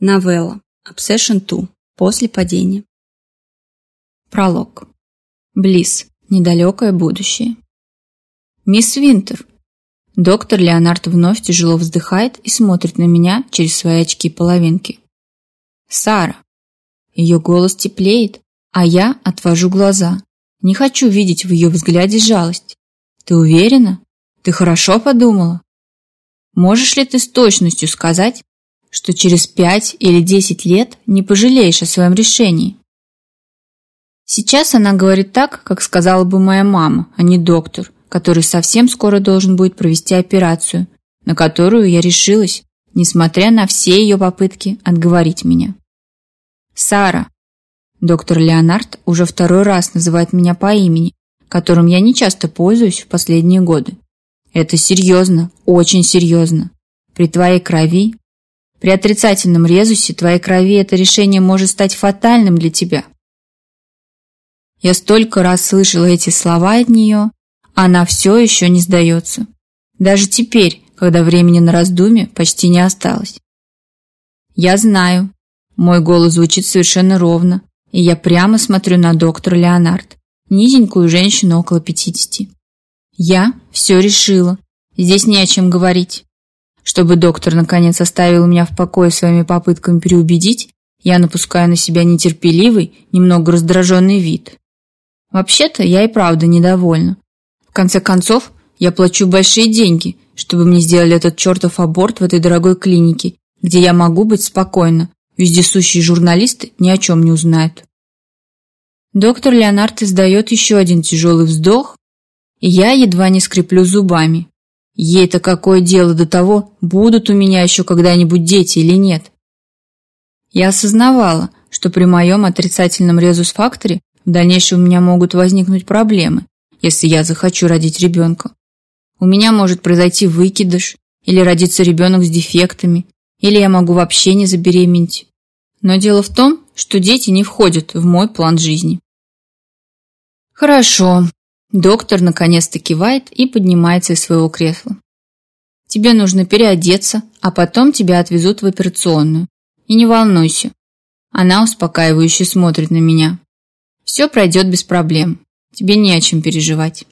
Навела. Obsession ту. После падения. Пролог. Близ. Недалекое будущее. Мисс Винтер. Доктор Леонард вновь тяжело вздыхает и смотрит на меня через свои очки половинки. Сара. Ее голос теплеет, а я отвожу глаза. Не хочу видеть в ее взгляде жалость. Ты уверена? Ты хорошо подумала? Можешь ли ты с точностью сказать, что через пять или десять лет не пожалеешь о своем решении. Сейчас она говорит так, как сказала бы моя мама, а не доктор, который совсем скоро должен будет провести операцию, на которую я решилась, несмотря на все ее попытки отговорить меня. Сара. Доктор Леонард уже второй раз называет меня по имени, которым я не часто пользуюсь в последние годы. Это серьезно, очень серьезно. При твоей крови при отрицательном резусе твоей крови это решение может стать фатальным для тебя. Я столько раз слышала эти слова от нее, она все еще не сдается. Даже теперь, когда времени на раздумье почти не осталось. Я знаю. Мой голос звучит совершенно ровно, и я прямо смотрю на доктора Леонард, низенькую женщину около 50. Я все решила. Здесь не о чем говорить. Чтобы доктор наконец оставил меня в покое своими попытками переубедить, я напускаю на себя нетерпеливый, немного раздраженный вид. Вообще-то я и правда недовольна. В конце концов, я плачу большие деньги, чтобы мне сделали этот чертов аборт в этой дорогой клинике, где я могу быть спокойна. Вездесущие журналисты ни о чем не узнают. Доктор Леонард издает еще один тяжелый вздох, и я едва не скреплю зубами. Ей-то какое дело до того, будут у меня еще когда-нибудь дети или нет? Я осознавала, что при моем отрицательном резус-факторе в дальнейшем у меня могут возникнуть проблемы, если я захочу родить ребенка. У меня может произойти выкидыш, или родиться ребенок с дефектами, или я могу вообще не забеременеть. Но дело в том, что дети не входят в мой план жизни. Хорошо, Доктор наконец-то кивает и поднимается из своего кресла. Тебе нужно переодеться, а потом тебя отвезут в операционную. И не волнуйся. Она успокаивающе смотрит на меня. Все пройдет без проблем. Тебе не о чем переживать.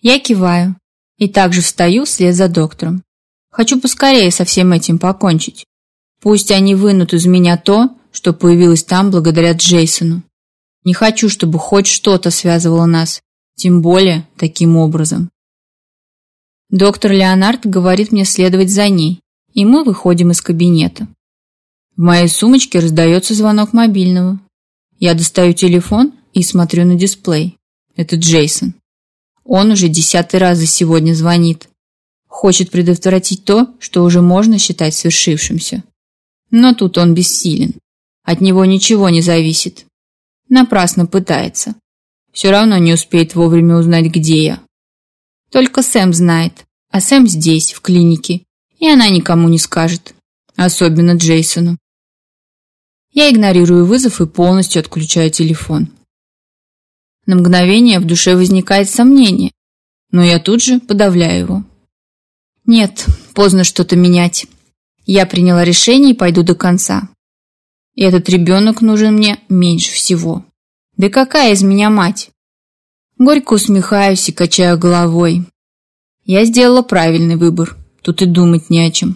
Я киваю и также встаю вслед за доктором. Хочу поскорее со всем этим покончить. Пусть они вынут из меня то, что появилось там благодаря Джейсону. Не хочу, чтобы хоть что-то связывало нас, тем более таким образом. Доктор Леонард говорит мне следовать за ней, и мы выходим из кабинета. В моей сумочке раздается звонок мобильного. Я достаю телефон и смотрю на дисплей. Это Джейсон. Он уже десятый раз за сегодня звонит. Хочет предотвратить то, что уже можно считать свершившимся. Но тут он бессилен. От него ничего не зависит напрасно пытается. Все равно не успеет вовремя узнать, где я. Только Сэм знает, а Сэм здесь, в клинике, и она никому не скажет, особенно Джейсону. Я игнорирую вызов и полностью отключаю телефон. На мгновение в душе возникает сомнение, но я тут же подавляю его. Нет, поздно что-то менять. Я приняла решение и пойду до конца. И этот ребенок нужен мне меньше всего. Да какая из меня мать? Горько усмехаюсь и качаю головой. Я сделала правильный выбор. Тут и думать не о чем.